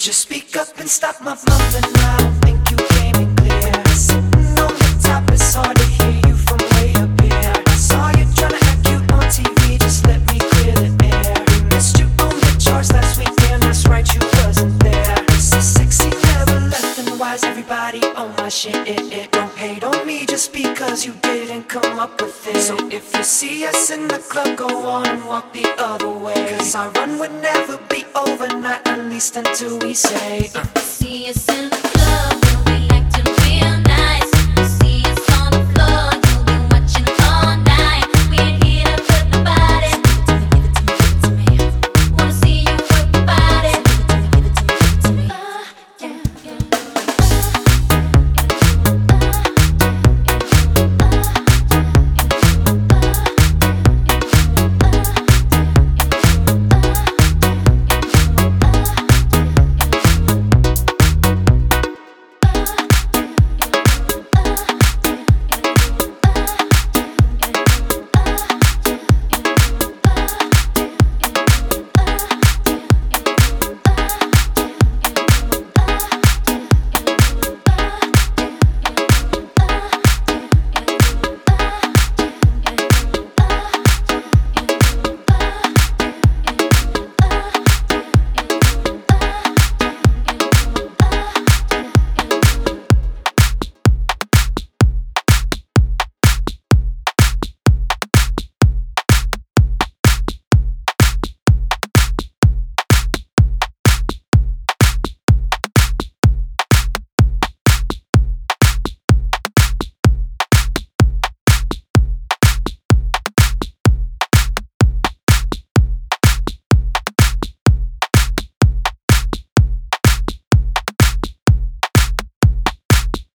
speak up and stop my mumbling. I think you came in clear. Sitting on the top, it's hard to hear you from way up here. I saw you tryna act cute on TV, just let me clear the air. We missed you on the charts last week, damn, that's right, you wasn't there. So sexy, never left, and why is everybody on my shit? It, it don't hate on me just because you didn't come up with it. So if you see us in the club, go on and walk the other way. Cause our run would never be over, not at least until we say. Uh. See us in the